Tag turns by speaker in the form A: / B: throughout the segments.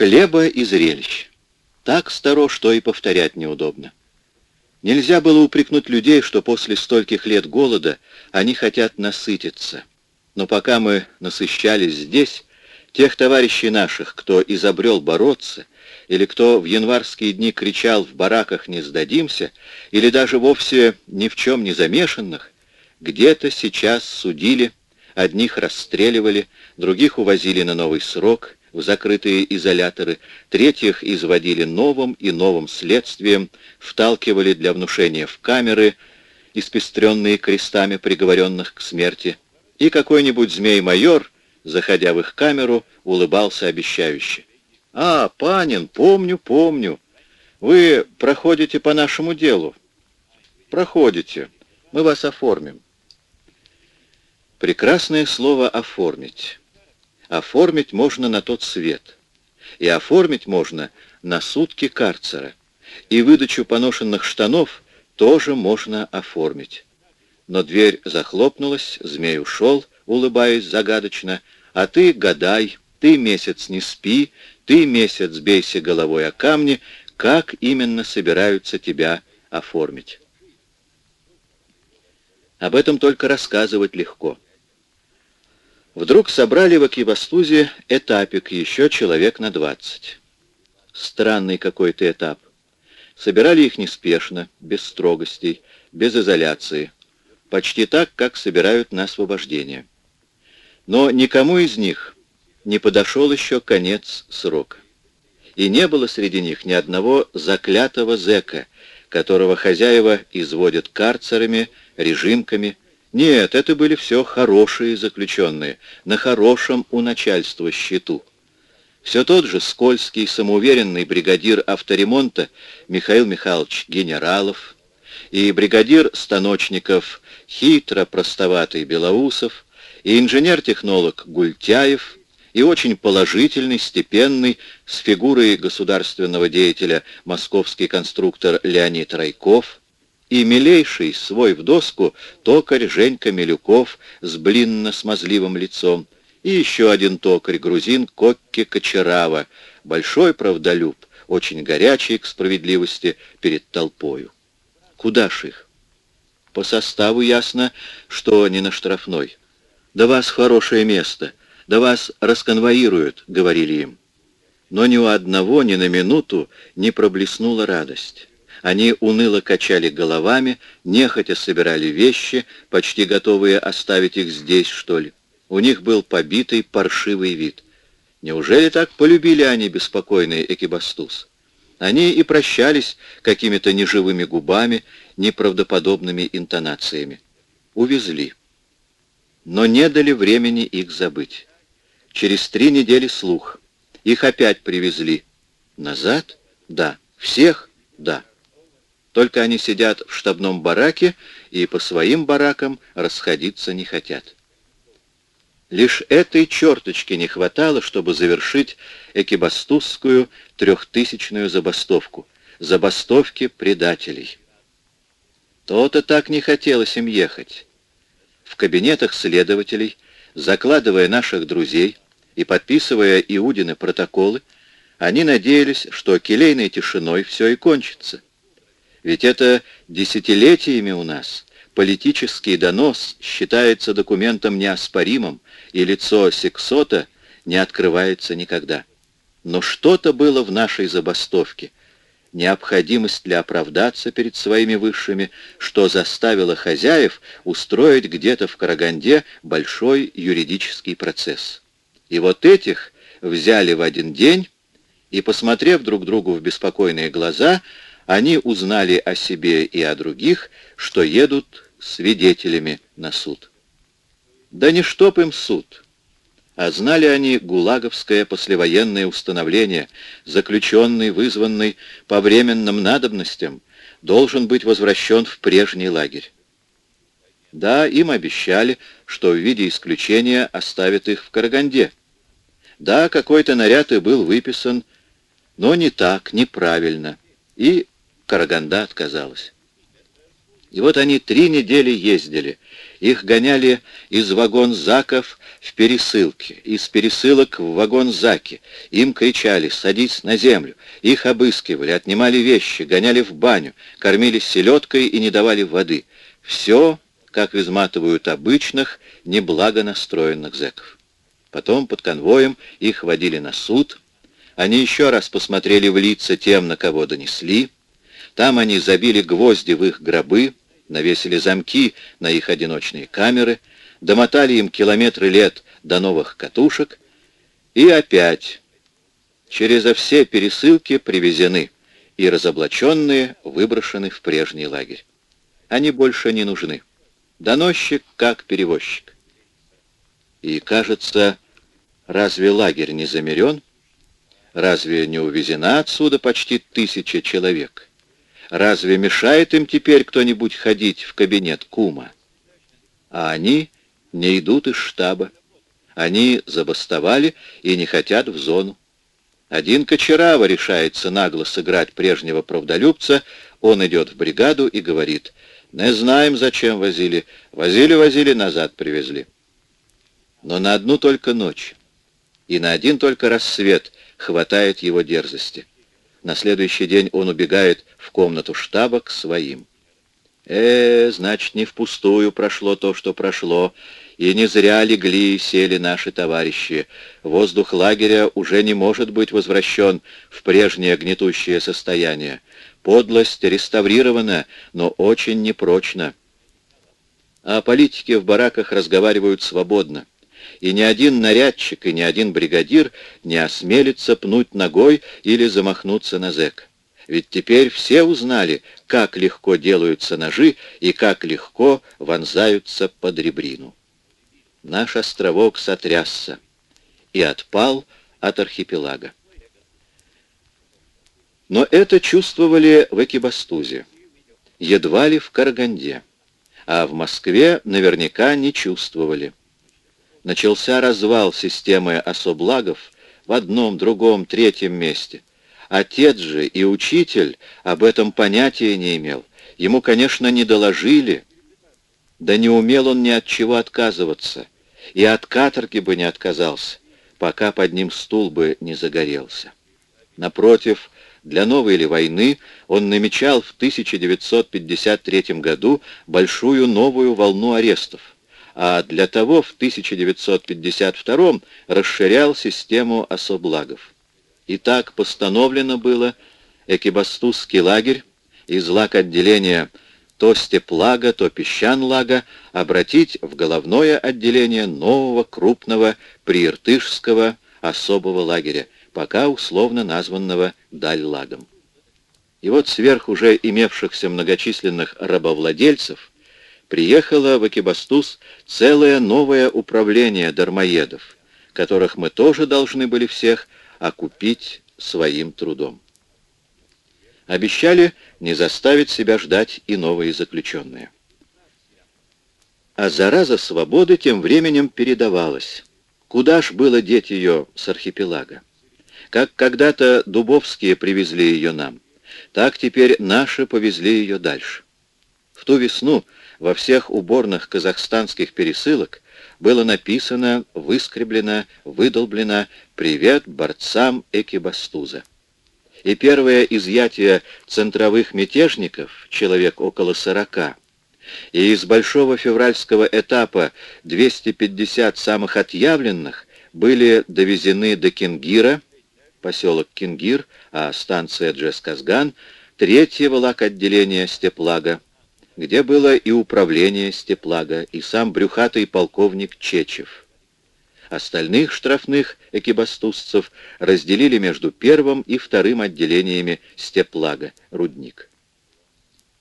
A: Хлеба и зрелищ. Так старо, что и повторять неудобно. Нельзя было упрекнуть людей, что после стольких лет голода они хотят насытиться. Но пока мы насыщались здесь, тех товарищей наших, кто изобрел бороться, или кто в январские дни кричал «в бараках не сдадимся», или даже вовсе ни в чем не замешанных, где-то сейчас судили, одних расстреливали, других увозили на новый срок, в закрытые изоляторы, третьих изводили новым и новым следствием, вталкивали для внушения в камеры, испестренные крестами приговоренных к смерти, и какой-нибудь змей-майор, заходя в их камеру, улыбался обещающе. «А, Панин, помню, помню. Вы проходите по нашему делу?» «Проходите. Мы вас оформим». Прекрасное слово «оформить». Оформить можно на тот свет. И оформить можно на сутки карцера. И выдачу поношенных штанов тоже можно оформить. Но дверь захлопнулась, змей ушел, улыбаясь загадочно, а ты гадай, ты месяц не спи, ты месяц бейся головой о камни, как именно собираются тебя оформить. Об этом только рассказывать легко. Вдруг собрали в Акибастузе этапик, еще человек на двадцать. Странный какой-то этап. Собирали их неспешно, без строгостей, без изоляции. Почти так, как собирают на освобождение. Но никому из них не подошел еще конец срока. И не было среди них ни одного заклятого зэка, которого хозяева изводят карцерами, режимками, нет, это были все хорошие заключенные, на хорошем у начальства счету. Все тот же скользкий, самоуверенный бригадир авторемонта Михаил Михайлович Генералов и бригадир станочников хитро простоватый Белоусов и инженер-технолог Гультяев и очень положительный, степенный, с фигурой государственного деятеля московский конструктор Леонид Райков – и милейший свой в доску токарь Женька Милюков с блинно-смазливым лицом, и еще один токарь-грузин Кокки Кочерава, большой правдолюб, очень горячий к справедливости перед толпою. Куда ж их? По составу ясно, что не на штрафной. «Да вас хорошее место, да вас расконвоируют», — говорили им. Но ни у одного ни на минуту не проблеснула радость. Они уныло качали головами, нехотя собирали вещи, почти готовые оставить их здесь, что ли. У них был побитый, паршивый вид. Неужели так полюбили они беспокойный Экибастуз? Они и прощались какими-то неживыми губами, неправдоподобными интонациями. Увезли. Но не дали времени их забыть. Через три недели слух. Их опять привезли. Назад? Да. Всех? Да. Только они сидят в штабном бараке и по своим баракам расходиться не хотят. Лишь этой черточки не хватало, чтобы завершить экибастузскую трехтысячную забастовку. Забастовки предателей. То-то так не хотелось им ехать. В кабинетах следователей, закладывая наших друзей и подписывая Иудины протоколы, они надеялись, что келейной тишиной все и кончится. Ведь это десятилетиями у нас. Политический донос считается документом неоспоримым, и лицо сексота не открывается никогда. Но что-то было в нашей забастовке. Необходимость ли оправдаться перед своими высшими, что заставило хозяев устроить где-то в Караганде большой юридический процесс. И вот этих взяли в один день, и, посмотрев друг другу в беспокойные глаза, они узнали о себе и о других, что едут свидетелями на суд. Да не чтоб им суд, а знали они гулаговское послевоенное установление, заключенный, вызванный по временным надобностям, должен быть возвращен в прежний лагерь. Да, им обещали, что в виде исключения оставят их в Караганде. Да, какой-то наряд и был выписан, но не так, неправильно. И Караганда отказалась. И вот они три недели ездили, Их гоняли из вагон-заков в пересылки, из пересылок в вагон-заки. Им кричали «садись на землю». Их обыскивали, отнимали вещи, гоняли в баню, кормили селедкой и не давали воды. Все, как изматывают обычных, неблагонастроенных зэков. Потом под конвоем их водили на суд. Они еще раз посмотрели в лица тем, на кого донесли. Там они забили гвозди в их гробы, навесили замки на их одиночные камеры, домотали им километры лет до новых катушек, и опять через все пересылки привезены и разоблаченные выброшены в прежний лагерь. Они больше не нужны. Доносчик как перевозчик. И, кажется, разве лагерь не замерен? Разве не увезена отсюда почти тысяча человек? Разве мешает им теперь кто-нибудь ходить в кабинет кума? А они не идут из штаба. Они забастовали и не хотят в зону. Один Кочерава решается нагло сыграть прежнего правдолюбца, он идет в бригаду и говорит, «Не знаем, зачем возили. Возили-возили, назад привезли». Но на одну только ночь и на один только рассвет хватает его дерзости. На следующий день он убегает в комнату штаба к своим. Э, значит, не впустую прошло то, что прошло, и не зря легли и сели наши товарищи. Воздух лагеря уже не может быть возвращен в прежнее гнетущее состояние. Подлость реставрирована, но очень непрочно. А политики в бараках разговаривают свободно и ни один нарядчик и ни один бригадир не осмелится пнуть ногой или замахнуться на зэк. Ведь теперь все узнали, как легко делаются ножи и как легко вонзаются под ребрину. Наш островок сотрясся и отпал от архипелага. Но это чувствовали в Экибастузе, едва ли в Караганде, а в Москве наверняка не чувствовали начался развал системы особлагов в одном, другом, третьем месте. Отец же и учитель об этом понятия не имел. Ему, конечно, не доложили, да не умел он ни от чего отказываться, и от каторги бы не отказался, пока под ним стул бы не загорелся. Напротив, для новой ли войны он намечал в 1953 году большую новую волну арестов а для того в 1952 расширял систему особлагов. И так постановлено было Экибастузский лагерь из лак отделения то Степлага, то Песчанлага обратить в головное отделение нового крупного прииртышского особого лагеря, пока условно названного Дальлагом. И вот сверх уже имевшихся многочисленных рабовладельцев приехало в Экибастуз целое новое управление дармоедов, которых мы тоже должны были всех окупить своим трудом. Обещали не заставить себя ждать и новые заключенные. А зараза свободы тем временем передавалась. Куда ж было деть ее с архипелага? Как когда-то Дубовские привезли ее нам, так теперь наши повезли ее дальше. Ту весну во всех уборных казахстанских пересылок было написано, выскреблено, выдолблено «Привет борцам Экибастуза». И первое изъятие центровых мятежников, человек около сорока, и из большого февральского этапа 250 самых отъявленных были довезены до Кингира, поселок Кингир, а станция Джесказган, третьего лак отделения Степлага, где было и управление Степлага, и сам брюхатый полковник Чечев. Остальных штрафных экибастузцев разделили между первым и вторым отделениями Степлага, рудник.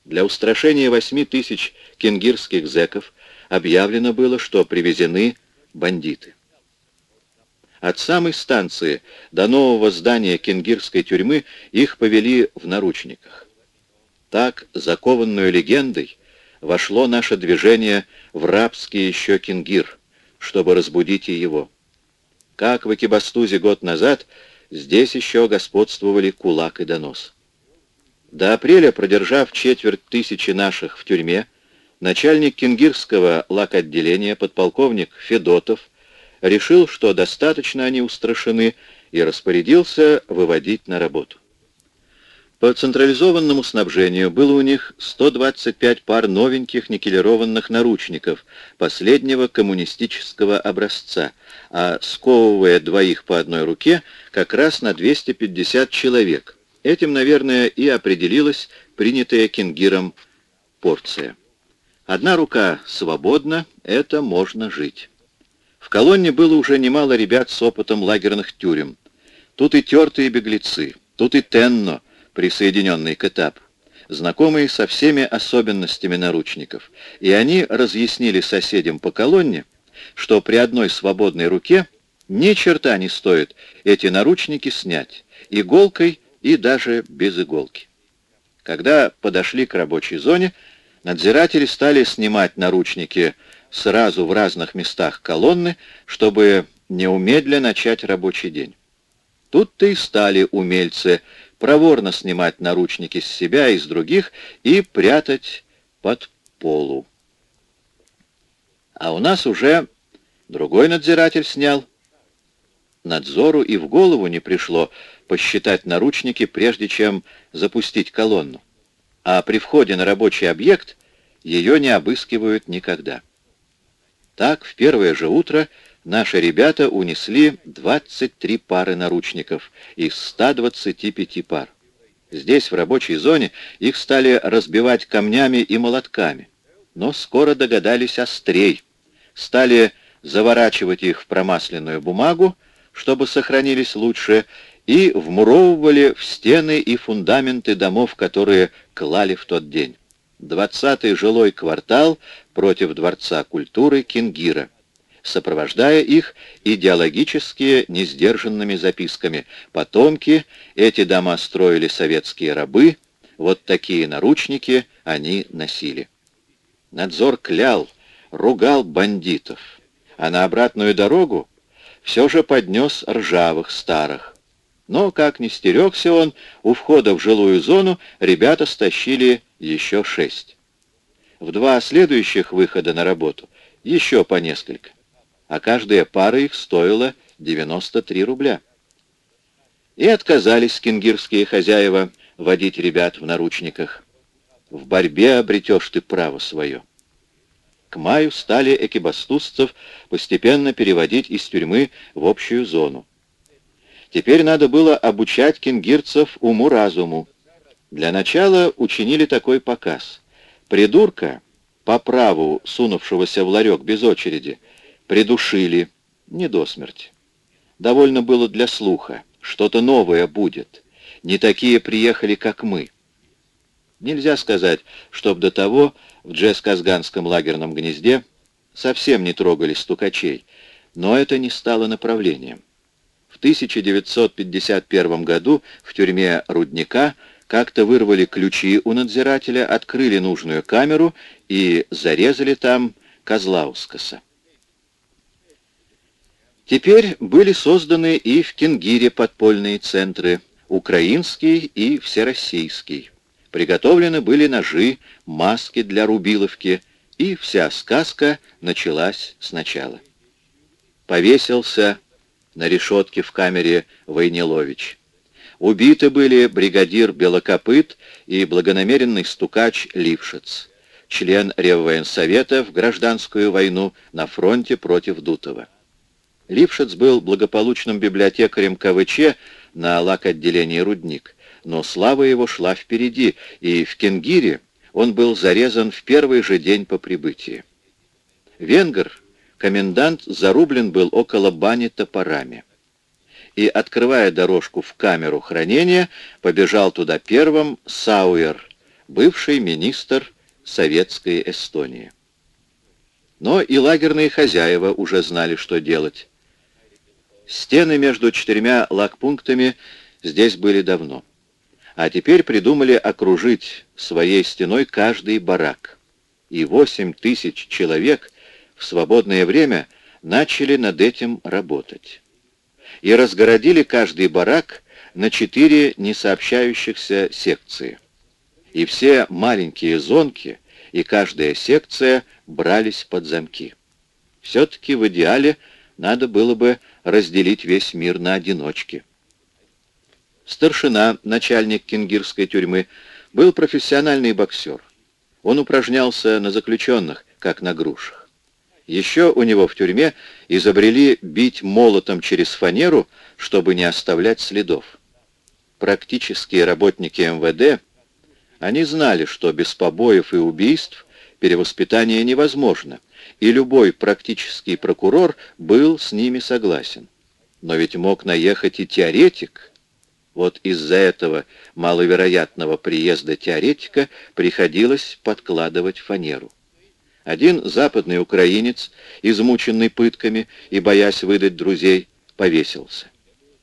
A: Для устрашения восьми тысяч кенгирских зеков объявлено было, что привезены бандиты. От самой станции до нового здания кенгирской тюрьмы их повели в наручниках. Так, закованную легендой, вошло наше движение в рабский еще Кингир, чтобы разбудить и его. Как в Экибастузе год назад, здесь еще господствовали кулак и донос. До апреля, продержав четверть тысячи наших в тюрьме, начальник кенгирского лак-отделения, подполковник Федотов, решил, что достаточно они устрашены, и распорядился выводить на работу. По централизованному снабжению было у них 125 пар новеньких никелированных наручников последнего коммунистического образца, а сковывая двоих по одной руке как раз на 250 человек. Этим, наверное, и определилась принятая Кингиром порция. Одна рука свободна, это можно жить. В колонне было уже немало ребят с опытом лагерных тюрем. Тут и тертые беглецы, тут и Тенно — присоединенный к этапу, знакомые со всеми особенностями наручников, и они разъяснили соседям по колонне, что при одной свободной руке ни черта не стоит эти наручники снять, иголкой и даже без иголки. Когда подошли к рабочей зоне, надзиратели стали снимать наручники сразу в разных местах колонны, чтобы неумедля начать рабочий день. Тут-то и стали умельцы проворно снимать наручники с себя и с других и прятать под полу. А у нас уже другой надзиратель снял. Надзору и в голову не пришло посчитать наручники, прежде чем запустить колонну. А при входе на рабочий объект ее не обыскивают никогда. Так, в первое же утро наши ребята унесли 23 пары наручников из 125 пар. Здесь, в рабочей зоне, их стали разбивать камнями и молотками, но скоро догадались острей, стали заворачивать их в промасленную бумагу, чтобы сохранились лучше, и вмуровывали в стены и фундаменты домов, которые клали в тот день. Двадцатый жилой квартал против Дворца культуры Кингира сопровождая их идеологически несдержанными записками. Потомки, эти дома строили советские рабы, вот такие наручники они носили. Надзор клял, ругал бандитов, а на обратную дорогу все же поднес ржавых старых. Но, как не стерегся он, у входа в жилую зону ребята стащили еще шесть. В два следующих выхода на работу еще по несколько а каждая пара их стоила 93 рубля. И отказались кингирские хозяева водить ребят в наручниках. В борьбе обретешь ты право свое. К маю стали экибастузцев постепенно переводить из тюрьмы в общую зону. Теперь надо было обучать кингирцев уму-разуму. Для начала учинили такой показ. Придурка, по праву сунувшегося в ларек без очереди, Придушили, не до смерти. Довольно было для слуха. Что-то новое будет. Не такие приехали, как мы. Нельзя сказать, чтоб до того в Джесказганском лагерном гнезде совсем не трогали стукачей, но это не стало направлением. В 1951 году в тюрьме Рудника как-то вырвали ключи у надзирателя, открыли нужную камеру и зарезали там Козлаускаса. Теперь были созданы и в Кенгире подпольные центры, украинский и всероссийский. Приготовлены были ножи, маски для рубиловки, и вся сказка началась сначала. Повесился на решетке в камере Войнилович. Убиты были бригадир Белокопыт и благонамеренный стукач Лившиц, член Реввоенсовета в гражданскую войну на фронте против Дутова. Лившиц был благополучным библиотекарем КВЧ на лак-отделении «Рудник», но слава его шла впереди, и в Кенгире он был зарезан в первый же день по прибытии. Венгер, комендант, зарублен был около бани топорами. И, открывая дорожку в камеру хранения, побежал туда первым Сауэр, бывший министр советской Эстонии. Но и лагерные хозяева уже знали, что делать. Стены между четырьмя лагпунктами здесь были давно. А теперь придумали окружить своей стеной каждый барак. И восемь тысяч человек в свободное время начали над этим работать. И разгородили каждый барак на четыре несообщающихся секции. И все маленькие зонки и каждая секция брались под замки. Все-таки в идеале надо было бы разделить весь мир на одиночки. Старшина, начальник кенгирской тюрьмы, был профессиональный боксер. Он упражнялся на заключенных, как на грушах. Еще у него в тюрьме изобрели бить молотом через фанеру, чтобы не оставлять следов. Практические работники МВД, они знали, что без побоев и убийств перевоспитание невозможно, и любой практический прокурор был с ними согласен. Но ведь мог наехать и теоретик. Вот из-за этого маловероятного приезда теоретика приходилось подкладывать фанеру. Один западный украинец, измученный пытками и боясь выдать друзей, повесился.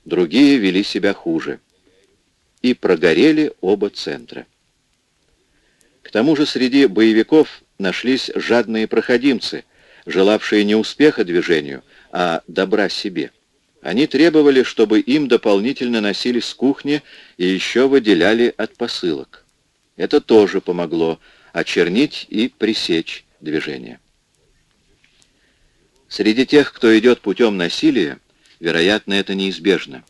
A: Другие вели себя хуже. И прогорели оба центра. К тому же среди боевиков нашлись жадные проходимцы, желавшие не успеха движению, а добра себе. Они требовали, чтобы им дополнительно носили с кухни и еще выделяли от посылок. Это тоже помогло очернить и пресечь движения. Среди тех, кто идет путем насилия, вероятно, это неизбежно.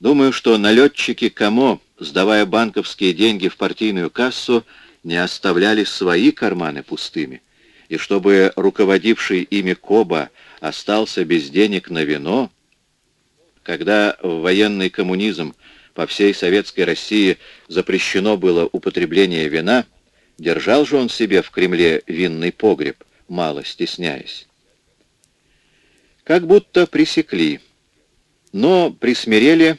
A: Думаю, что налетчики КАМО, сдавая банковские деньги в партийную кассу, не оставляли свои карманы пустыми, и чтобы руководивший ими Коба остался без денег на вино, когда в военный коммунизм по всей советской России запрещено было употребление вина, Держал же он себе в Кремле винный погреб, мало стесняясь. Как будто пресекли, но присмирели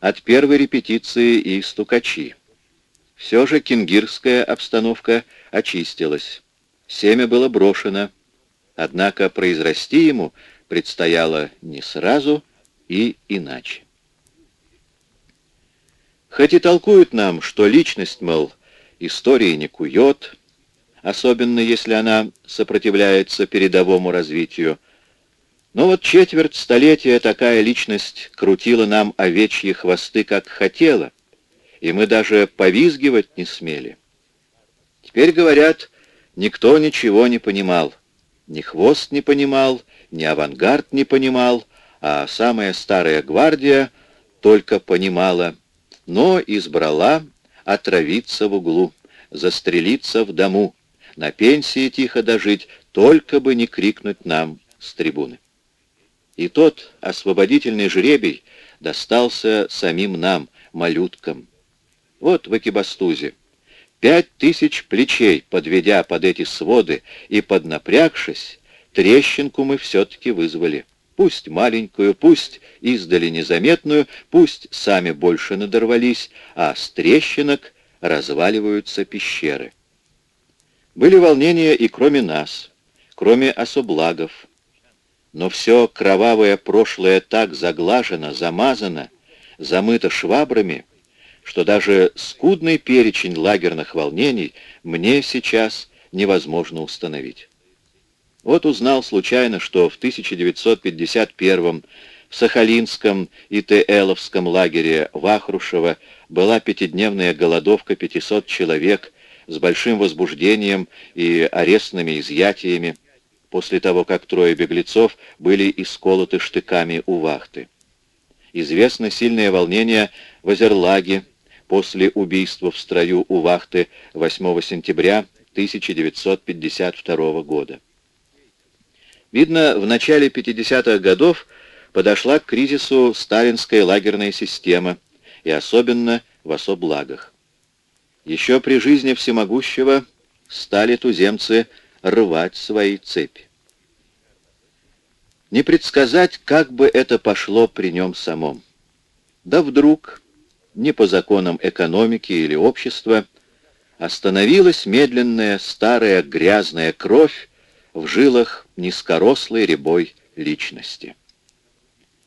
A: от первой репетиции и стукачи. Все же кенгирская обстановка очистилась. Семя было брошено, однако произрасти ему предстояло не сразу и иначе. Хоть и толкуют нам, что личность, мол, истории не кует, особенно если она сопротивляется передовому развитию. Но вот четверть столетия такая личность крутила нам овечьи хвосты, как хотела, и мы даже повизгивать не смели. Теперь, говорят, никто ничего не понимал. Ни хвост не понимал, ни авангард не понимал, а самая старая гвардия только понимала, но избрала отравиться в углу, застрелиться в дому, на пенсии тихо дожить, только бы не крикнуть нам с трибуны. И тот освободительный жребий достался самим нам, малюткам. Вот в Экибастузе. Пять тысяч плечей, подведя под эти своды и поднапрягшись, трещинку мы все-таки вызвали. Пусть маленькую, пусть издали незаметную, пусть сами больше надорвались, а с трещинок разваливаются пещеры. Были волнения и кроме нас, кроме особлагов. Но все кровавое прошлое так заглажено, замазано, замыто швабрами, что даже скудный перечень лагерных волнений мне сейчас невозможно установить. Вот узнал случайно, что в 1951 в Сахалинском и Теэловском лагере Вахрушева была пятидневная голодовка 500 человек с большим возбуждением и арестными изъятиями после того, как трое беглецов были исколоты штыками у вахты. Известно сильное волнение в Озерлаге после убийства в строю у вахты 8 сентября 1952 года. Видно, в начале 50-х годов подошла к кризису сталинская лагерная система, и особенно в особлагах. Еще при жизни всемогущего стали туземцы рвать свои цепи. Не предсказать, как бы это пошло при нем самом. Да вдруг, не по законам экономики или общества, остановилась медленная старая грязная кровь в жилах низкорослой рябой личности.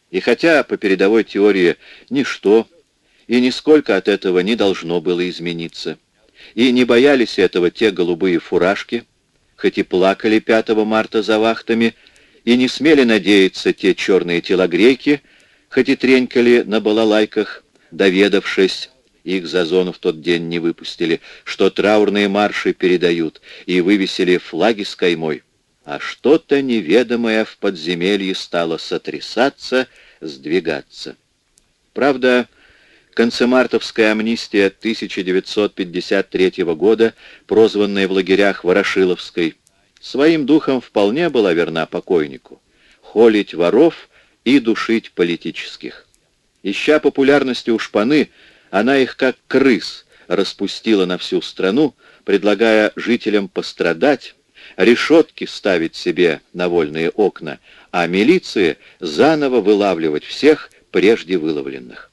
A: И хотя по передовой теории ничто и нисколько от этого не должно было измениться, и не боялись этого те голубые фуражки, хоть и плакали 5 марта за вахтами, и не смели надеяться те черные телогрейки, хоть и тренькали на балалайках, доведавшись, их за зону в тот день не выпустили, что траурные марши передают и вывесили флаги с каймой. А что-то неведомое в подземелье стало сотрясаться, сдвигаться. Правда, концемартовская амнистия 1953 года, прозванная в лагерях Ворошиловской, своим духом вполне была верна покойнику. Холить воров и душить политических. Ища популярности у шпаны, она их как крыс распустила на всю страну, предлагая жителям пострадать, решетки ставить себе на вольные окна, а милиции заново вылавливать всех прежде выловленных.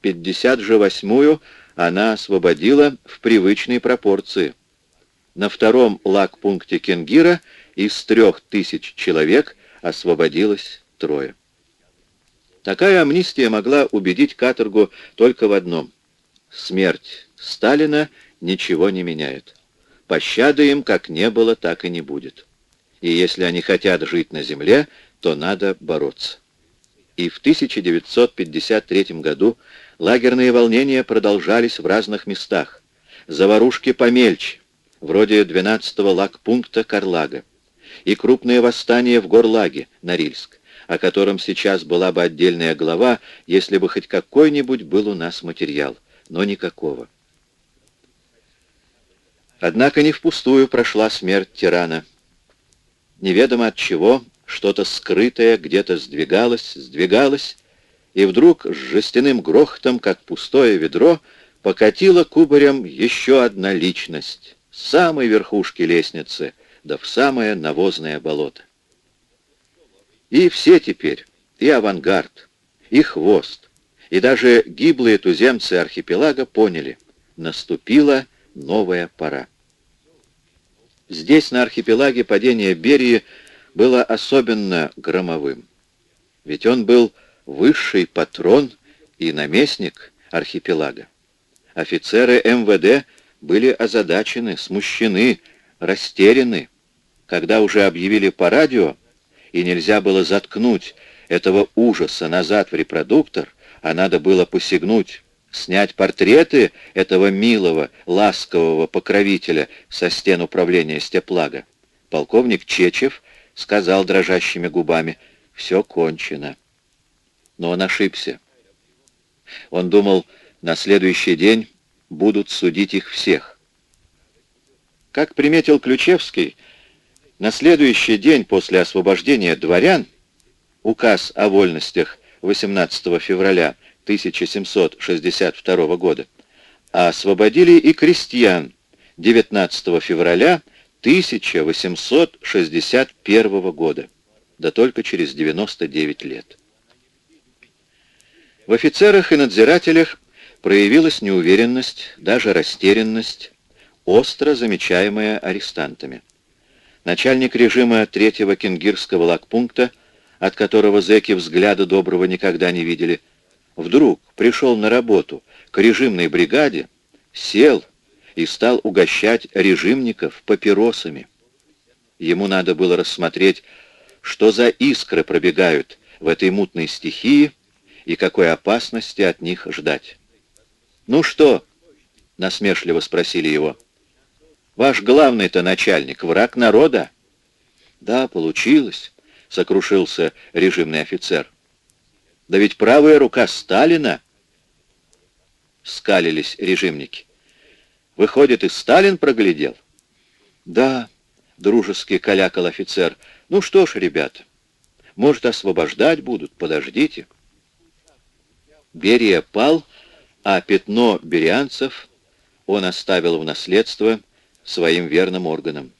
A: 50 же восьмую она освободила в привычной пропорции. На втором лагпункте Кенгира из трех тысяч человек освободилось трое. Такая амнистия могла убедить каторгу только в одном. Смерть Сталина ничего не меняет. Пощады им как не было, так и не будет. И если они хотят жить на земле, то надо бороться. И в 1953 году лагерные волнения продолжались в разных местах. Заварушки помельче, вроде 12-го лагпункта Карлага, и крупные восстания в Горлаге, Норильск, о котором сейчас была бы отдельная глава, если бы хоть какой-нибудь был у нас материал, но никакого. Однако не впустую прошла смерть тирана. Неведомо от чего, что-то скрытое где-то сдвигалось, сдвигалось, и вдруг с жестяным грохотом, как пустое ведро, покатила кубарем еще одна личность, с самой верхушки лестницы, да в самое навозное болото. И все теперь, и авангард, и хвост, и даже гиблые туземцы архипелага поняли, наступила новая пора. Здесь, на архипелаге, падение Берии было особенно громовым. Ведь он был высший патрон и наместник архипелага. Офицеры МВД были озадачены, смущены, растеряны. Когда уже объявили по радио, и нельзя было заткнуть этого ужаса назад в репродуктор, а надо было посягнуть снять портреты этого милого, ласкового покровителя со стен управления степлага. Полковник Чечев сказал дрожащими губами, «Все кончено». Но он ошибся. Он думал, на следующий день будут судить их всех. Как приметил Ключевский, на следующий день после освобождения дворян указ о вольностях 18 февраля 1762 года, освободили и крестьян 19 февраля 1861 года, да только через 99 лет. В офицерах и надзирателях проявилась неуверенность, даже растерянность, остро замечаемая арестантами. Начальник режима третьего кенгирского лагпункта, от которого зэки взгляда доброго никогда не видели, вдруг пришел на работу к режимной бригаде, сел и стал угощать режимников папиросами. Ему надо было рассмотреть, что за искры пробегают в этой мутной стихии и какой опасности от них ждать. «Ну что?» — насмешливо спросили его. «Ваш главный-то начальник, враг народа?» «Да, получилось», — сокрушился режимный офицер. Да ведь правая рука Сталина, скалились режимники. Выходит, и Сталин проглядел? Да, дружески калякал офицер. Ну что ж, ребята, может, освобождать будут, подождите. Берия пал, а пятно берианцев он оставил в наследство своим верным органам.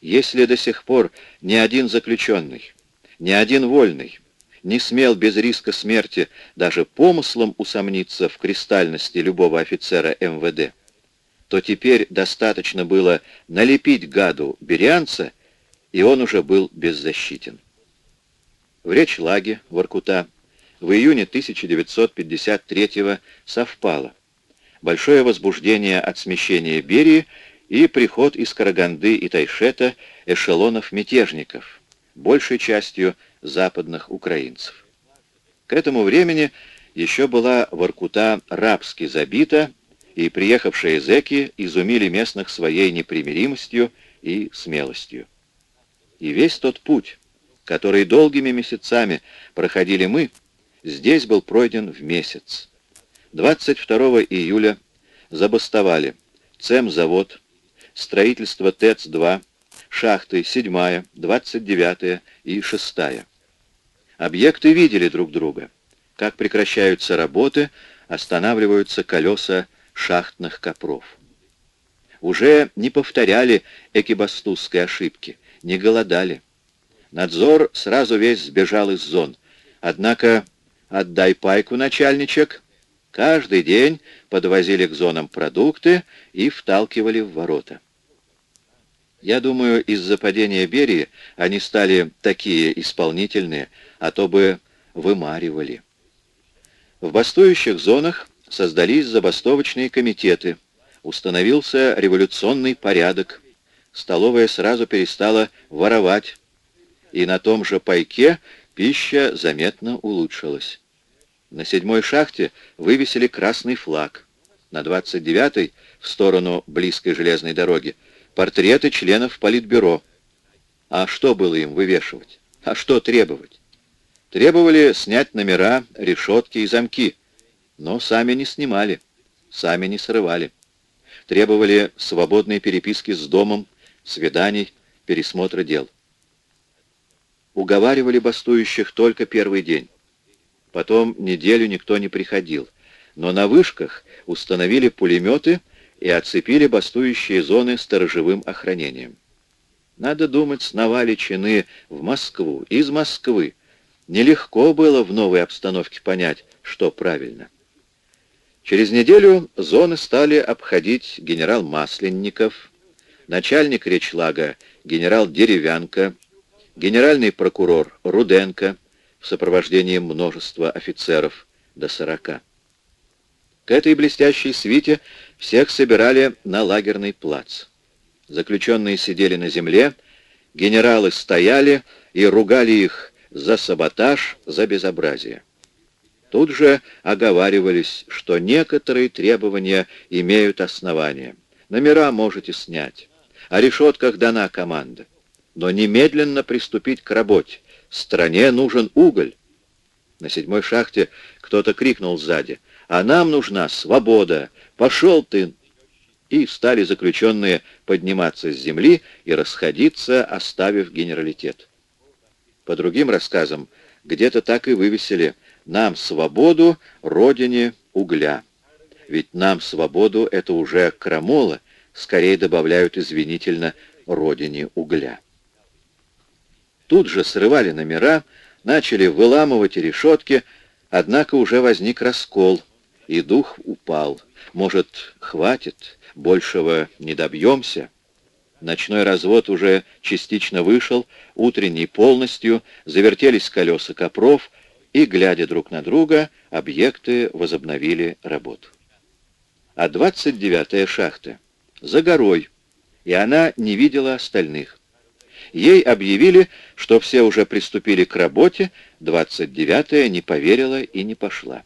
A: Если до сих пор ни один заключенный, ни один вольный не смел без риска смерти даже помыслом усомниться в кристальности любого офицера МВД, то теперь достаточно было налепить гаду берианца, и он уже был беззащитен. В Речлаге, Воркута, в июне 1953 совпало большое возбуждение от смещения Берии и приход из Караганды и Тайшета эшелонов мятежников, большей частью западных украинцев. К этому времени еще была Воркута рабски забита, и приехавшие зэки изумили местных своей непримиримостью и смелостью. И весь тот путь, который долгими месяцами проходили мы, здесь был пройден в месяц. 22 июля забастовали ЦЕМ-завод, строительство ТЭЦ-2, шахты 7, 29 и 6. Объекты видели друг друга. Как прекращаются работы, останавливаются колеса шахтных копров. Уже не повторяли экибастузской ошибки, не голодали. Надзор сразу весь сбежал из зон. Однако «отдай пайку, начальничек», каждый день подвозили к зонам продукты и вталкивали в ворота. Я думаю, из-за падения Берии они стали такие исполнительные, а то бы вымаривали. В бастующих зонах создались забастовочные комитеты, установился революционный порядок, столовая сразу перестала воровать, и на том же пайке пища заметно улучшилась. На седьмой шахте вывесили красный флаг. На 29-й, в сторону близкой железной дороги, портреты членов Политбюро. А что было им вывешивать? А что требовать? Требовали снять номера, решетки и замки, но сами не снимали, сами не срывали. Требовали свободной переписки с домом, свиданий, пересмотра дел. Уговаривали бастующих только первый день. Потом неделю никто не приходил. Но на вышках установили пулеметы и оцепили бастующие зоны сторожевым охранением. Надо думать, сновали чины в Москву, из Москвы. Нелегко было в новой обстановке понять, что правильно. Через неделю зоны стали обходить генерал Масленников, начальник Речлага генерал Деревянко, генеральный прокурор Руденко в сопровождении множества офицеров до сорока. К этой блестящей свите всех собирали на лагерный плац. Заключенные сидели на земле, генералы стояли и ругали их за саботаж, за безобразие. Тут же оговаривались, что некоторые требования имеют основания. Номера можете снять. О решетках дана команда. Но немедленно приступить к работе. Стране нужен уголь. На седьмой шахте кто-то крикнул сзади. А нам нужна свобода. Пошел ты! И стали заключенные подниматься с земли и расходиться, оставив генералитет. По другим рассказам, где-то так и вывесили «Нам свободу, родине угля». Ведь «нам свободу» — это уже крамола, скорее добавляют извинительно «родине угля». Тут же срывали номера, начали выламывать решетки, однако уже возник раскол, и дух упал. Может, хватит, большего не добьемся? Ночной развод уже частично вышел, утренний полностью, завертелись колеса копров, и, глядя друг на друга, объекты возобновили работу. А 29-я шахта за горой, и она не видела остальных. Ей объявили, что все уже приступили к работе, 29-я не поверила и не пошла.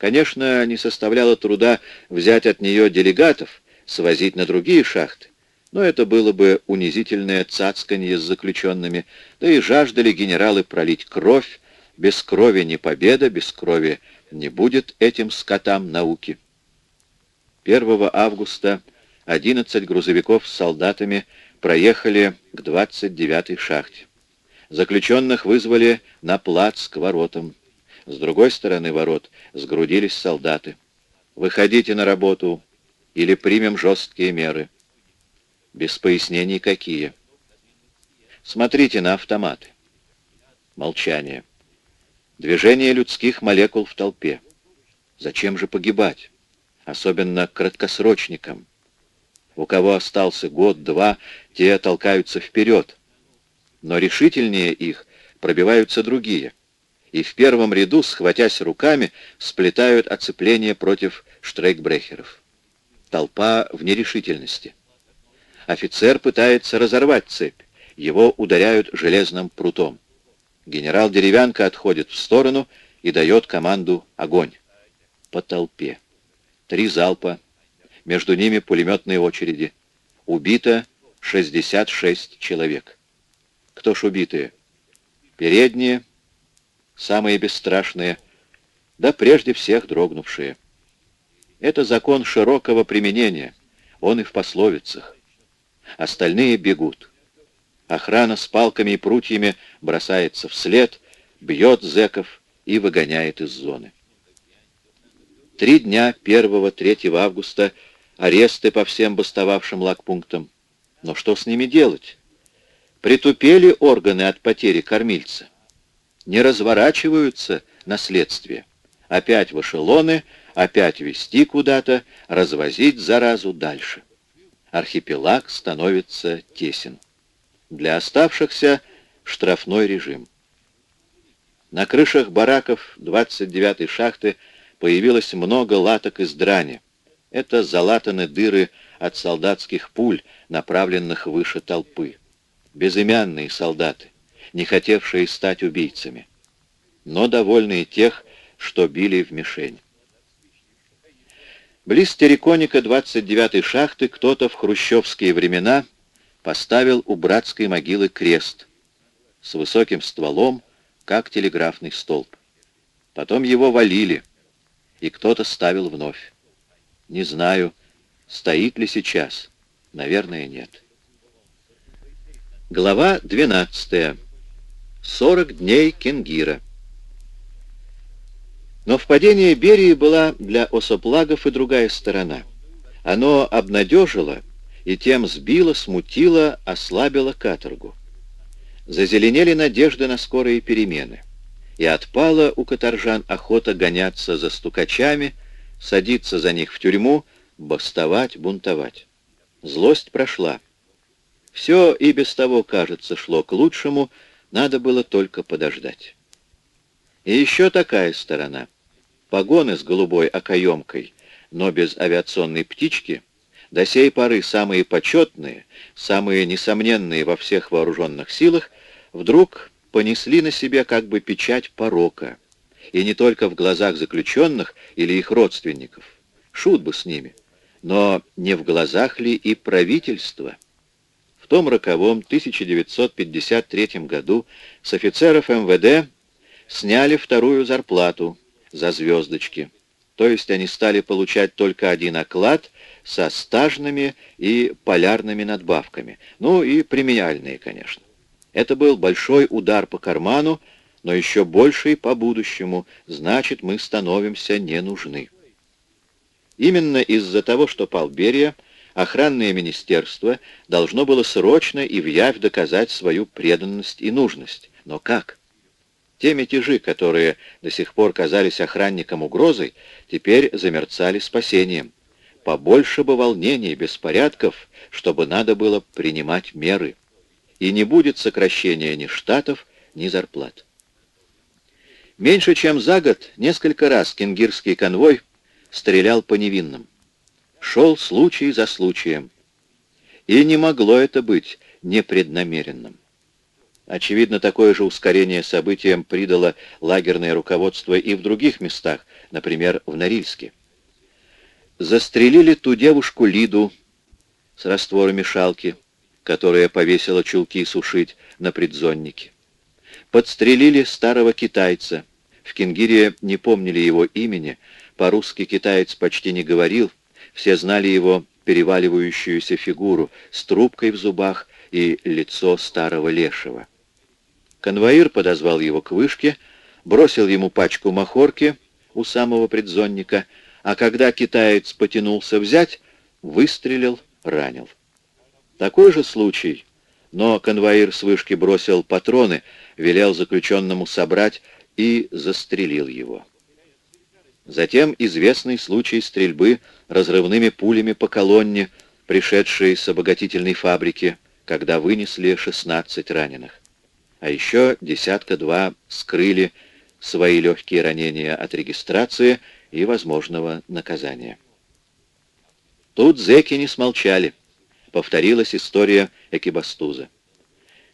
A: Конечно, не составляло труда взять от нее делегатов, свозить на другие шахты, но это было бы унизительное цацканье с заключенными, да и жаждали генералы пролить кровь, без крови не победа, без крови не будет этим скотам науки. 1 августа 11 грузовиков с солдатами проехали к 29-й шахте. Заключенных вызвали на плац к воротам. С другой стороны ворот сгрудились солдаты. «Выходите на работу, или примем жесткие меры». Без пояснений какие. «Смотрите на автоматы». Молчание. Движение людских молекул в толпе. Зачем же погибать? Особенно краткосрочникам. У кого остался год-два, те толкаются вперед. Но решительнее их пробиваются другие. И в первом ряду, схватясь руками, сплетают оцепление против штрейкбрехеров. Толпа в нерешительности. Офицер пытается разорвать цепь. Его ударяют железным прутом. Генерал Деревянко отходит в сторону и дает команду «Огонь!» По толпе. Три залпа, между ними пулеметные очереди. Убито 66 человек. Кто ж убитые? Передние, самые бесстрашные, да прежде всех дрогнувшие. Это закон широкого применения, он и в пословицах. Остальные бегут. Охрана с палками и прутьями бросается вслед, бьет зэков и выгоняет из зоны. Три дня 1-3 августа аресты по всем бастовавшим лагпунктам. Но что с ними делать? Притупели органы от потери кормильца. Не разворачиваются наследствия. Опять в эшелоны, опять вести куда-то, развозить заразу дальше. Архипелаг становится тесен. Для оставшихся штрафной режим. На крышах бараков 29-й шахты появилось много латок из драни. Это залатаны дыры от солдатских пуль, направленных выше толпы. Безымянные солдаты, не хотевшие стать убийцами, но довольные тех, что били в мишень. Близ Тереконика 29-й шахты кто-то в хрущевские времена поставил у братской могилы крест с высоким стволом, как телеграфный столб. Потом его валили, и кто-то ставил вновь. Не знаю, стоит ли сейчас. Наверное, нет. Глава 12. 40 дней Кенгира. Но в падении Берии была для осоплагов и другая сторона. Оно обнадежило и тем сбило, смутило, ослабило каторгу. Зазеленели надежды на скорые перемены. И отпала у каторжан охота гоняться за стукачами, садиться за них в тюрьму, бастовать, бунтовать. Злость прошла. Все и без того, кажется, шло к лучшему, надо было только подождать. И еще такая сторона. Погоны с голубой окоемкой, но без авиационной птички, до сей поры самые почетные, самые несомненные во всех вооруженных силах, вдруг понесли на себе как бы печать порока — и не только в глазах заключенных или их родственников. Шут бы с ними. Но не в глазах ли и правительства? Том роковом 1953 году с офицеров МВД сняли вторую зарплату за звездочки. То есть они стали получать только один оклад со стажными и полярными надбавками. Ну и премиальные, конечно. Это был большой удар по карману, но еще больше и по будущему, значит, мы становимся не нужны. Именно из-за того, что пал Берия, охранное министерство должно было срочно и в явь доказать свою преданность и нужность. Но как? Те мятежи, которые до сих пор казались охранникам угрозой, теперь замерцали спасением. Побольше бы волнений, беспорядков, чтобы надо было принимать меры. И не будет сокращения ни штатов, ни зарплат. Меньше чем за год несколько раз кенгирский конвой стрелял по невинным. Шел случай за случаем. И не могло это быть непреднамеренным. Очевидно, такое же ускорение событиям придало лагерное руководство и в других местах, например, в Норильске. Застрелили ту девушку Лиду с растворами шалки, которая повесила чулки сушить на предзоннике. Подстрелили старого китайца, в Кингире не помнили его имени, по-русски китаец почти не говорил, все знали его переваливающуюся фигуру с трубкой в зубах и лицо старого лешего. Конвоир подозвал его к вышке, бросил ему пачку махорки у самого предзонника, а когда китаец потянулся взять, выстрелил, ранил. Такой же случай, но конвоир с вышки бросил патроны, велел заключенному собрать и застрелил его. Затем известный случай стрельбы разрывными пулями по колонне, пришедшей с обогатительной фабрики, когда вынесли 16 раненых. А еще десятка-два скрыли свои легкие ранения от регистрации и возможного наказания. Тут зэки не смолчали. Повторилась история Экибастуза.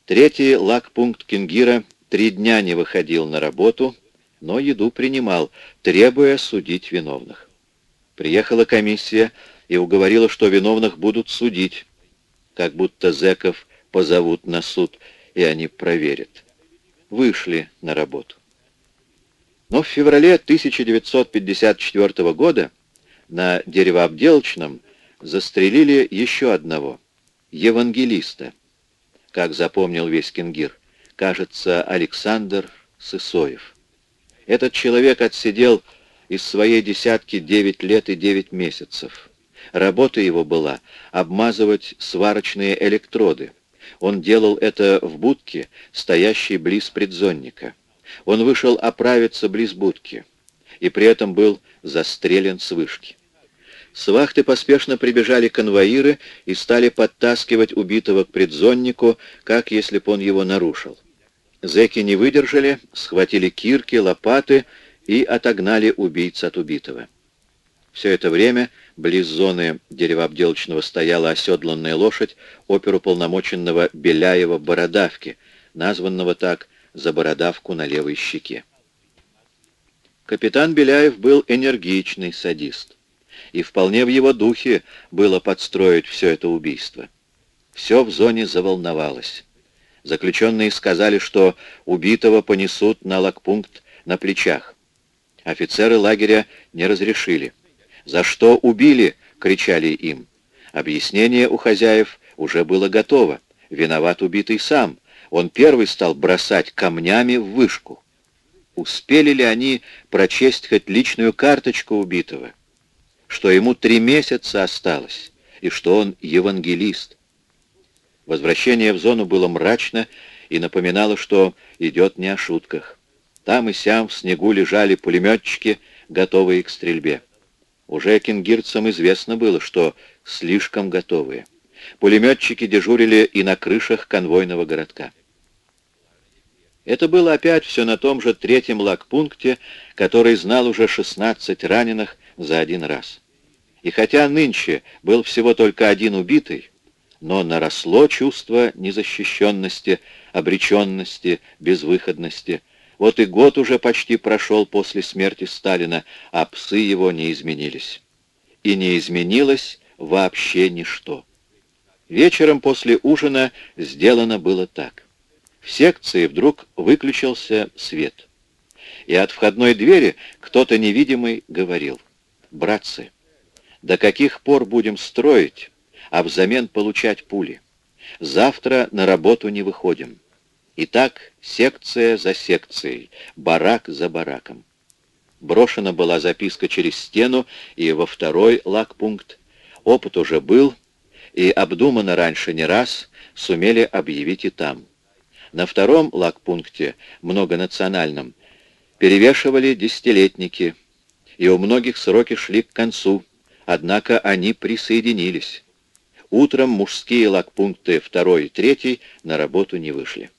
A: Третий лагпункт Кингира Три дня не выходил на работу, но еду принимал, требуя судить виновных. Приехала комиссия и уговорила, что виновных будут судить, как будто зэков позовут на суд, и они проверят. Вышли на работу. Но в феврале 1954 года на деревообделочном застрелили еще одного, евангелиста, как запомнил весь Кенгир, кажется, Александр Сысоев. Этот человек отсидел из своей десятки 9 лет и 9 месяцев. Работа его была обмазывать сварочные электроды. Он делал это в будке, стоящей близ предзонника. Он вышел оправиться близ будки и при этом был застрелен с вышки. С вахты поспешно прибежали конвоиры и стали подтаскивать убитого к предзоннику, как если б он его нарушил. Зеки не выдержали, схватили кирки, лопаты и отогнали убийц от убитого. Все это время близ зоны деревообделочного стояла оседланная лошадь оперуполномоченного Беляева-Бородавки, названного так за бородавку на левой щеке. Капитан Беляев был энергичный садист, и вполне в его духе было подстроить все это убийство. Все в зоне заволновалось. Заключенные сказали, что убитого понесут на лагпункт на плечах. Офицеры лагеря не разрешили. «За что убили?» — кричали им. Объяснение у хозяев уже было готово. Виноват убитый сам. Он первый стал бросать камнями в вышку. Успели ли они прочесть хоть личную карточку убитого? Что ему три месяца осталось, и что он евангелист. Возвращение в зону было мрачно и напоминало, что идет не о шутках. Там и сям в снегу лежали пулеметчики, готовые к стрельбе. Уже кенгирцам известно было, что слишком готовые. Пулеметчики дежурили и на крышах конвойного городка. Это было опять все на том же третьем лагпункте, который знал уже 16 раненых за один раз. И хотя нынче был всего только один убитый, но наросло чувство незащищенности, обреченности, безвыходности — вот и год уже почти прошел после смерти Сталина, а псы его не изменились. И не изменилось вообще ничто. Вечером после ужина сделано было так. В секции вдруг выключился свет. И от входной двери кто-то невидимый говорил, «Братцы, до каких пор будем строить, а взамен получать пули? Завтра на работу не выходим». И так секция за секцией, барак за бараком. Брошена была записка через стену и во второй лагпункт. Опыт уже был, и обдумано раньше не раз сумели объявить и там. На втором лагпункте, многонациональном, перевешивали десятилетники, и у многих сроки шли к концу, однако они присоединились. Утром мужские лагпункты второй и третий на работу не вышли.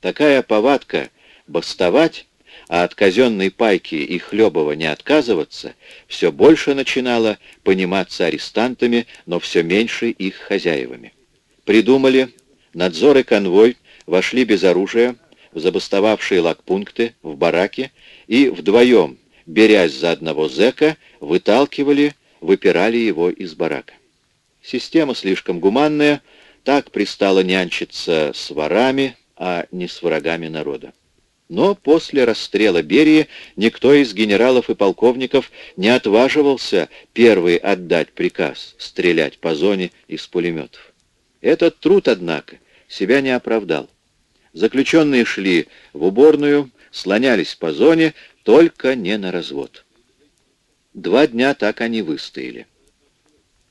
A: Такая повадка бастовать, а от казенной пайки и хлебова не отказываться, все больше начинала пониматься арестантами, но все меньше их хозяевами. Придумали, надзор и конвой вошли без оружия в забастовавшие лагпункты, в бараки, и вдвоем, берясь за одного зэка, выталкивали, выпирали его из барака. Система слишком гуманная, так пристала нянчиться с ворами, а не с врагами народа. Но после расстрела Берии никто из генералов и полковников не отваживался первый отдать приказ стрелять по зоне из пулеметов. Этот труд, однако, себя не оправдал. Заключенные шли в уборную, слонялись по зоне, только не на развод. Два дня так они выстояли.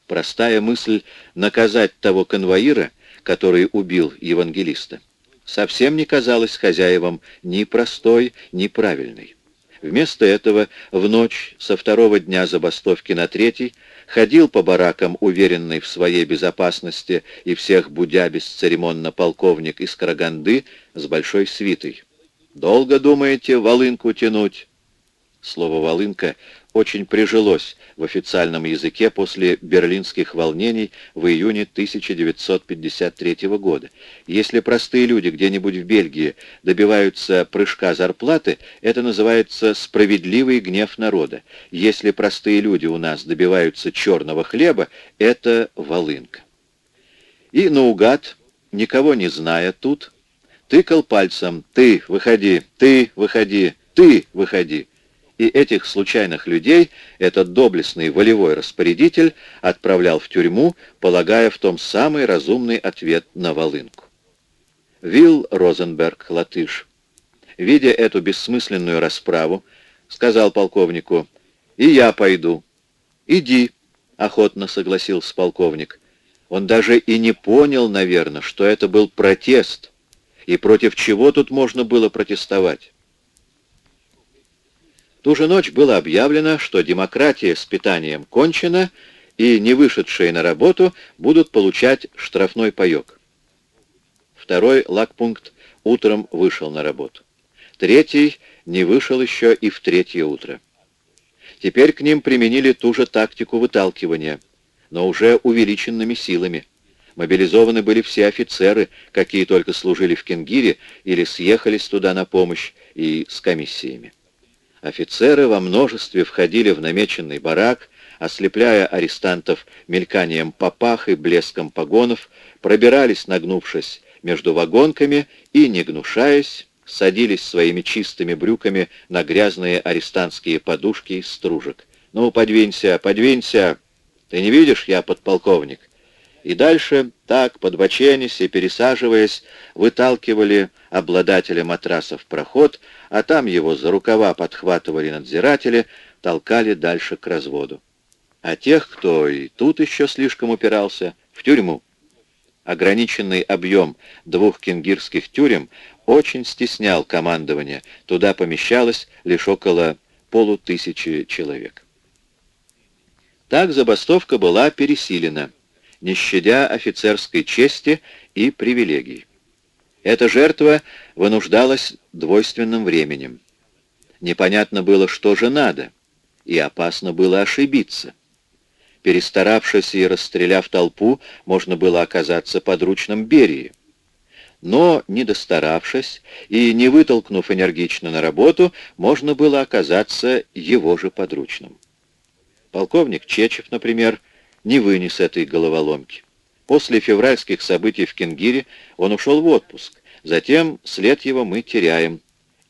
A: Простая мысль наказать того конвоира, который убил евангелиста, совсем не казалась хозяевам ни простой, ни правильной. Вместо этого в ночь со второго дня забастовки на третий ходил по баракам, уверенный в своей безопасности и всех будя бесцеремонно полковник из Караганды с большой свитой. «Долго думаете волынку тянуть?» Слово «волынка» очень прижилось в официальном языке после берлинских волнений в июне 1953 года. Если простые люди где-нибудь в Бельгии добиваются прыжка зарплаты, это называется «справедливый гнев народа». Если простые люди у нас добиваются черного хлеба, это волынка. И наугад, никого не зная тут, тыкал пальцем «ты, выходи, ты, выходи, ты, выходи». И этих случайных людей этот доблестный волевой распорядитель отправлял в тюрьму, полагая в том самый разумный ответ на волынку. Вилл Розенберг, латыш, видя эту бессмысленную расправу, сказал полковнику, «И я пойду». «Иди», — охотно согласился полковник. Он даже и не понял, наверное, что это был протест, и против чего тут можно было протестовать. Ту же ночь было объявлено, что демократия с питанием кончена, и не вышедшие на работу будут получать штрафной паёк. Второй лагпункт утром вышел на работу. Третий не вышел еще и в третье утро. Теперь к ним применили ту же тактику выталкивания, но уже увеличенными силами. Мобилизованы были все офицеры, какие только служили в Кенгире или съехались туда на помощь и с комиссиями. Офицеры во множестве входили в намеченный барак, ослепляя арестантов мельканием попах и блеском погонов, пробирались, нагнувшись между вагонками и, не гнушаясь, садились своими чистыми брюками на грязные арестантские подушки из стружек. «Ну, подвинься, подвинься! Ты не видишь, я подполковник!» И дальше, так, подбоченясь и пересаживаясь, выталкивали обладателя матраса в проход, а там его за рукава подхватывали надзиратели, толкали дальше к разводу. А тех, кто и тут еще слишком упирался, в тюрьму. Ограниченный объем двух кенгирских тюрем очень стеснял командование, туда помещалось лишь около полутысячи человек. Так забастовка была пересилена не щадя офицерской чести и привилегий. Эта жертва вынуждалась двойственным временем. Непонятно было, что же надо, и опасно было ошибиться. Перестаравшись и расстреляв толпу, можно было оказаться подручным Берии. Но, не достаравшись и не вытолкнув энергично на работу, можно было оказаться его же подручным. Полковник Чечев, например, не вынес этой головоломки. После февральских событий в Кенгире он ушел в отпуск. Затем след его мы теряем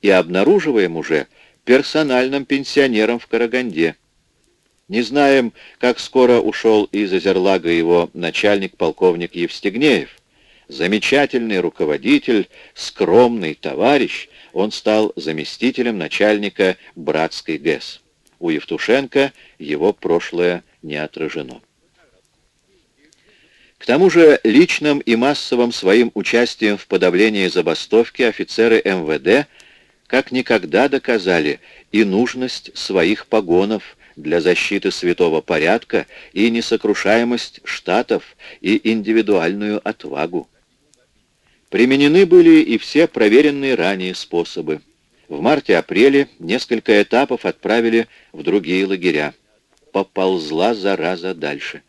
A: и обнаруживаем уже персональным пенсионером в Караганде. Не знаем, как скоро ушел из Озерлага его начальник-полковник Евстигнеев. Замечательный руководитель, скромный товарищ, он стал заместителем начальника братской ГЭС. У Евтушенко его прошлое не отражено. К тому же личным и массовым своим участием в подавлении забастовки офицеры МВД как никогда доказали и нужность своих погонов для защиты святого порядка, и несокрушаемость штатов, и индивидуальную отвагу. Применены были и все проверенные ранее способы. В марте-апреле несколько этапов отправили в другие лагеря. Поползла зараза дальше.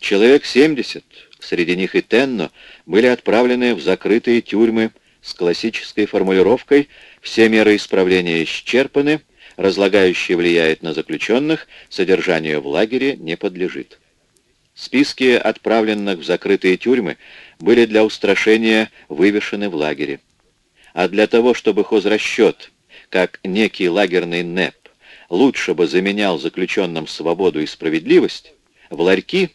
A: Человек 70, среди них и Тенно, были отправлены в закрытые тюрьмы с классической формулировкой «все меры исправления исчерпаны», разлагающее влияет на заключенных, содержанию в лагере не подлежит. Списки отправленных в закрытые тюрьмы были для устрашения вывешены в лагере. А для того, чтобы хозрасчет, как некий лагерный НЭП, лучше бы заменял заключенным свободу и справедливость, в ларьки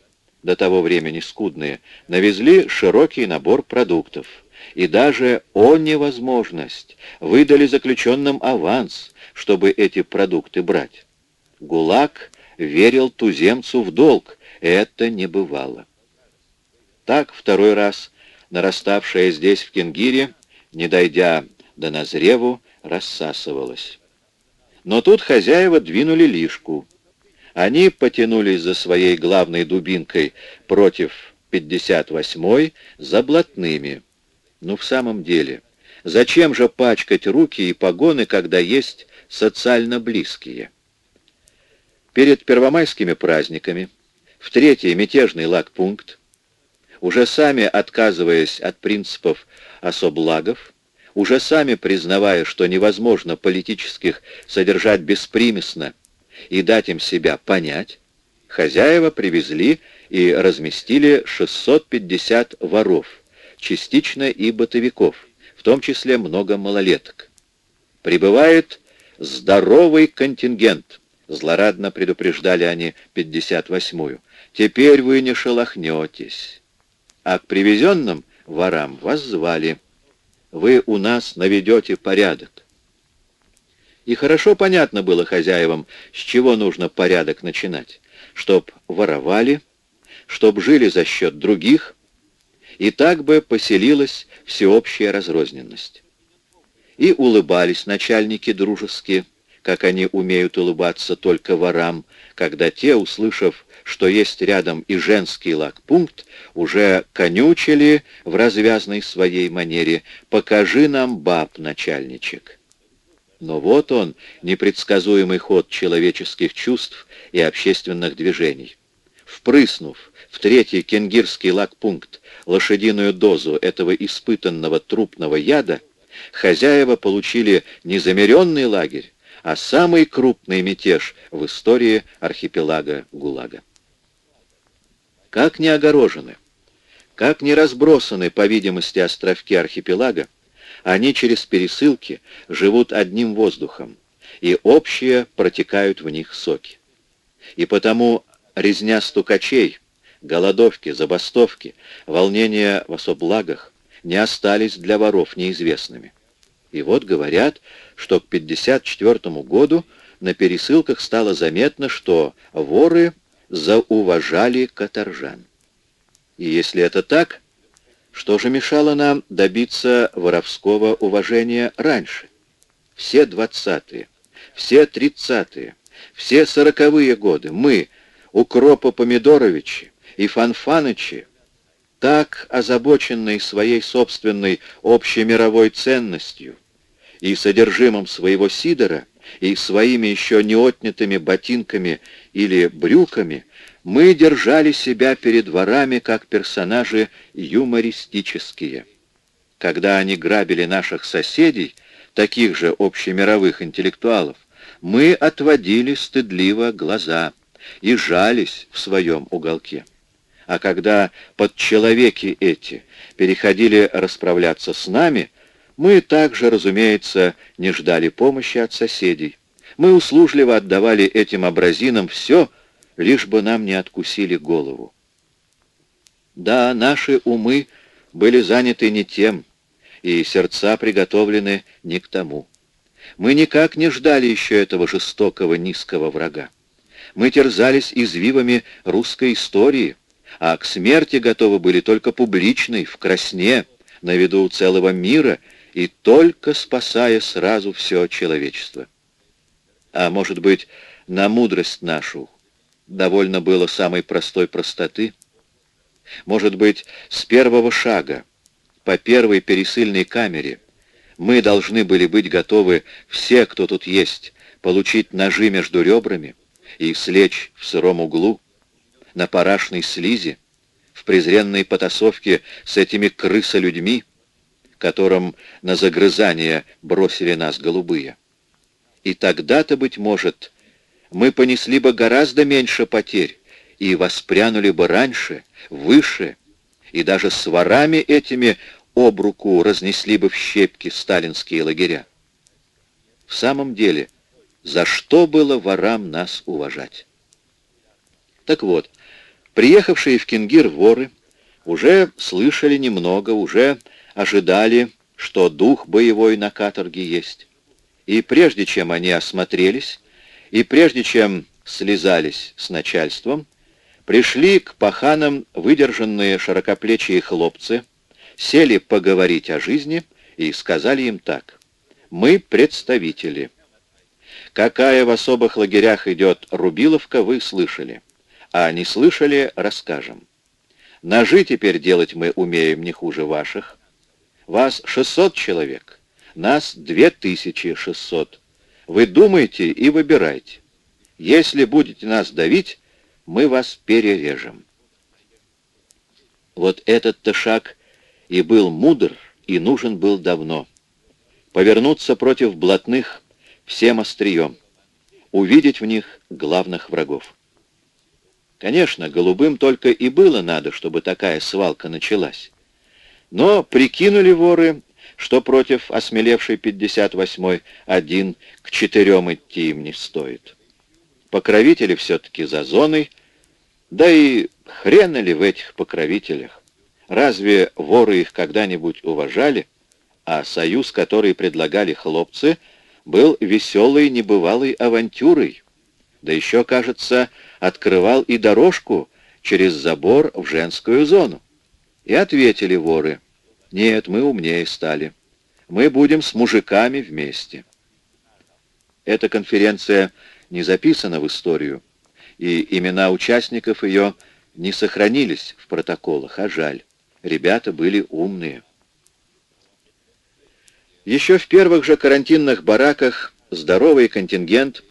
A: до того времени скудные, навезли широкий набор продуктов. И даже о невозможность выдали заключенным аванс, чтобы эти продукты брать. ГУЛАГ верил туземцу в долг, это не бывало. Так второй раз нараставшая здесь, в Кенгире, не дойдя до Назреву, рассасывалась. Но тут хозяева двинули лишку — они потянулись за своей главной дубинкой против 58-й за блатными. Ну, в самом деле, зачем же пачкать руки и погоны, когда есть социально близкие? перед первомайскими праздниками, в третий мятежный лагпункт, уже сами отказываясь от принципов особлагов, уже сами признавая, что невозможно политических содержать беспримесно и дать им себя понять, хозяева привезли и разместили 650 воров, частично и бытовиков, в том числе много малолеток. Прибывает здоровый контингент, злорадно предупреждали они 58-ю. Теперь вы не шелохнетесь. А к привезенным ворам вас звали. Вы у нас наведете порядок. И хорошо понятно было хозяевам, с чего нужно порядок начинать. Чтоб воровали, чтоб жили за счет других, и так бы поселилась всеобщая разрозненность. И улыбались начальники дружеские, как они умеют улыбаться только ворам, когда те, услышав, что есть рядом и женский лагпункт, уже конючили в развязной своей манере «покажи нам баб, начальничек». Но вот он, непредсказуемый ход человеческих чувств и общественных движений. Впрыснув в третий кенгирский лагпункт лошадиную дозу этого испытанного трупного яда, хозяева получили не замеренный лагерь, а самый крупный мятеж в истории архипелага ГУЛАГа. Как не огорожены, как не разбросаны, по видимости, островки архипелага, они через пересылки живут одним воздухом, и общие протекают в них соки. И потому резня стукачей — голодовки, забастовки, волнения в особлагах не остались для воров неизвестными. И вот говорят, что к 1954 году на пересылках стало заметно, что воры зауважали каторжан. И если это так, что же мешало нам добиться воровского уважения раньше? Все двадцатые, все тридцатые, все сороковые годы мы, Укропа Помидоровичи, и Фанфанычи, так озабоченные своей собственной общемировой ценностью и содержимым своего сидора, и своими еще не отнятыми ботинками или брюками, мы держали себя перед ворами как персонажи юмористические. Когда они грабили наших соседей, таких же общемировых интеллектуалов, мы отводили стыдливо глаза и жались в своем уголке. А когда подчеловеки эти переходили расправляться с нами, мы также, разумеется, не ждали помощи от соседей. Мы услужливо отдавали этим образинам все, лишь бы нам не откусили голову. Да, наши умы были заняты не тем, и сердца приготовлены не к тому. Мы никак не ждали еще этого жестокого низкого врага. Мы терзались извивами русской истории — а к смерти готовы были только публичной, в красне, на виду у целого мира, и только спасая сразу все человечество. А может быть, на мудрость нашу довольно было самой простой простоты? Может быть, с первого шага, по первой пересыльной камере, мы должны были быть готовы, все, кто тут есть, получить ножи между ребрами и слечь в сыром углу, на парашной слизи, в презренной потасовке с этими крысолюдьми, которым на загрызание бросили нас голубые. И тогда-то, быть может, мы понесли бы гораздо меньше потерь и воспрянули бы раньше, выше, и даже с ворами этими об руку разнесли бы в щепки сталинские лагеря. В самом деле, за что было ворам нас уважать? Так вот, Приехавшие в Кингир воры уже слышали немного, уже ожидали, что дух боевой на каторге есть. И прежде чем они осмотрелись, и прежде чем слезались с начальством, пришли к паханам выдержанные широкоплечие хлопцы, сели поговорить о жизни и сказали им так. «Мы представители. Какая в особых лагерях идет Рубиловка, вы слышали а не слышали, расскажем. Ножи теперь делать мы умеем не хуже ваших. Вас 600 человек, нас 2600. Вы думайте и выбирайте. Если будете нас давить, мы вас перережем. Вот этот-то шаг и был мудр, и нужен был давно. Повернуться против блатных всем острием, увидеть в них главных врагов. Конечно, голубым только и было надо, чтобы такая свалка началась. Но прикинули воры, что против осмелевшей 58-й один к четырем идти им не стоит. Покровители все-таки за зоной, да и хрена ли в этих покровителях? Разве воры их когда-нибудь уважали? А союз, который предлагали хлопцы, был веселой небывалой авантюрой. Да еще, кажется, открывал и дорожку через забор в женскую зону. И ответили воры, нет, мы умнее стали. Мы будем с мужиками вместе. Эта конференция не записана в историю, и имена участников ее не сохранились в протоколах, а жаль. Ребята были умные. Еще в первых же карантинных бараках здоровый контингент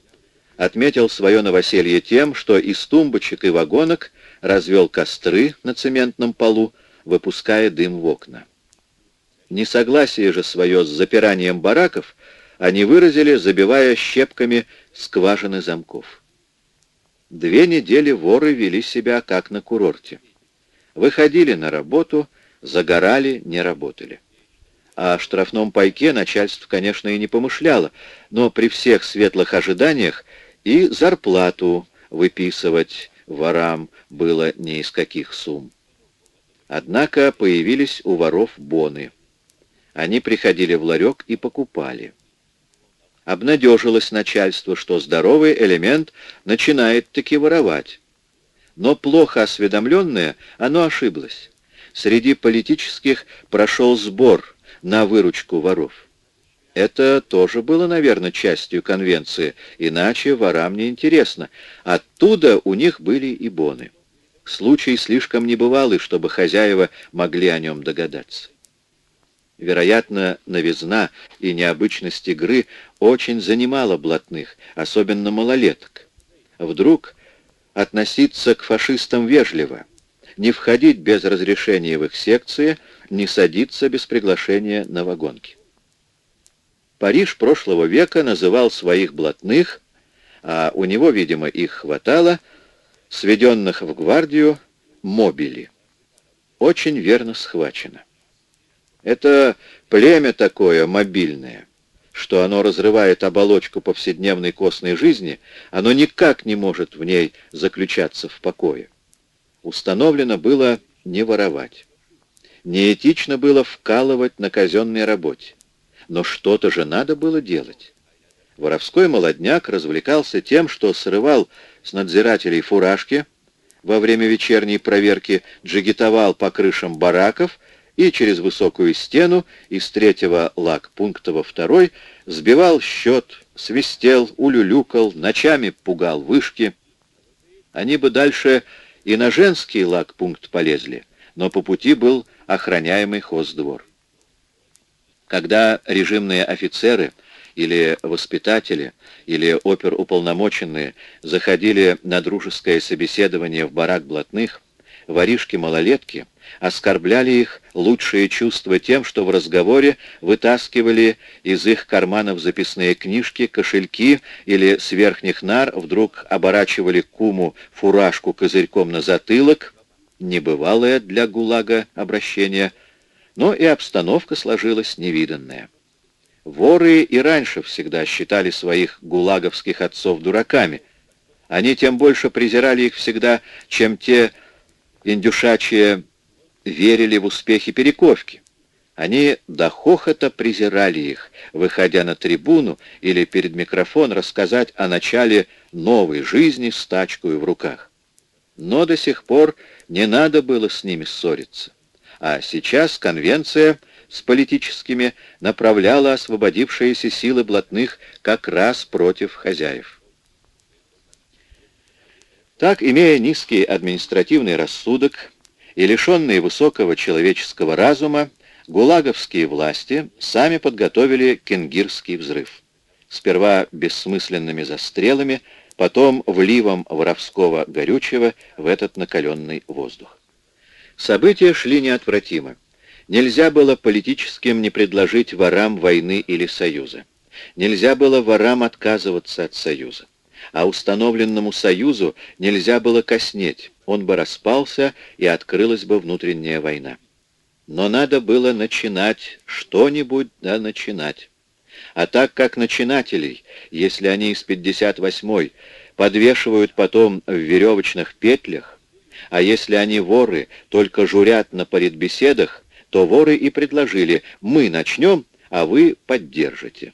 A: отметил свое новоселье тем, что из тумбочек и вагонок развел костры на цементном полу, выпуская дым в окна. Несогласие же свое с запиранием бараков они выразили, забивая щепками скважины замков. Две недели воры вели себя как на курорте. Выходили на работу, загорали, не работали. О штрафном пайке начальство, конечно, и не помышляло, но при всех светлых ожиданиях и зарплату выписывать ворам было не из каких сумм. Однако появились у воров боны. Они приходили в ларек и покупали. Обнадежилось начальство, что здоровый элемент начинает таки воровать. Но плохо осведомленное, оно ошиблось. Среди политических прошел сбор на выручку воров. Это тоже было, наверное, частью конвенции, иначе ворам не интересно. Оттуда у них были и боны. Случай слишком небывалый, чтобы хозяева могли о нем догадаться. Вероятно, новизна и необычность игры очень занимала блатных, особенно малолеток. Вдруг относиться к фашистам вежливо, не входить без разрешения в их секции, не садиться без приглашения на вагонки. Париж прошлого века называл своих блатных, а у него, видимо, их хватало, сведенных в гвардию, мобили. Очень верно схвачено. Это племя такое мобильное, что оно разрывает оболочку повседневной костной жизни, оно никак не может в ней заключаться в покое. Установлено было не воровать. Неэтично было вкалывать на казенной работе. Но что-то же надо было делать. Воровской молодняк развлекался тем, что срывал с надзирателей фуражки, во время вечерней проверки джигитовал по крышам бараков и через высокую стену из третьего лагпункта во второй сбивал счет, свистел, улюлюкал, ночами пугал вышки. Они бы дальше и на женский лагпункт полезли, но по пути был охраняемый хоздвор. Когда режимные офицеры или воспитатели, или оперуполномоченные заходили на дружеское собеседование в барак блатных, воришки-малолетки оскорбляли их лучшие чувства тем, что в разговоре вытаскивали из их карманов записные книжки, кошельки или с верхних нар вдруг оборачивали куму фуражку козырьком на затылок, небывалое для ГУЛАГа обращение, но и обстановка сложилась невиданная. Воры и раньше всегда считали своих гулаговских отцов дураками. Они тем больше презирали их всегда, чем те индюшачьи верили в успехи Перековки. Они до хохота презирали их, выходя на трибуну или перед микрофон рассказать о начале новой жизни с тачкой в руках. Но до сих пор не надо было с ними ссориться. А сейчас конвенция с политическими направляла освободившиеся силы блатных как раз против хозяев. Так, имея низкий административный рассудок и лишенные высокого человеческого разума, гулаговские власти сами подготовили кенгирский взрыв. Сперва бессмысленными застрелами, потом вливом воровского горючего в этот накаленный воздух. События шли неотвратимо. Нельзя было политическим не предложить ворам войны или союза. Нельзя было ворам отказываться от союза. А установленному союзу нельзя было коснеть, он бы распался и открылась бы внутренняя война. Но надо было начинать, что-нибудь да начинать. А так как начинателей, если они из 58-й, подвешивают потом в веревочных петлях, а если они воры, только журят на паритбеседах, то воры и предложили «мы начнем, а вы поддержите».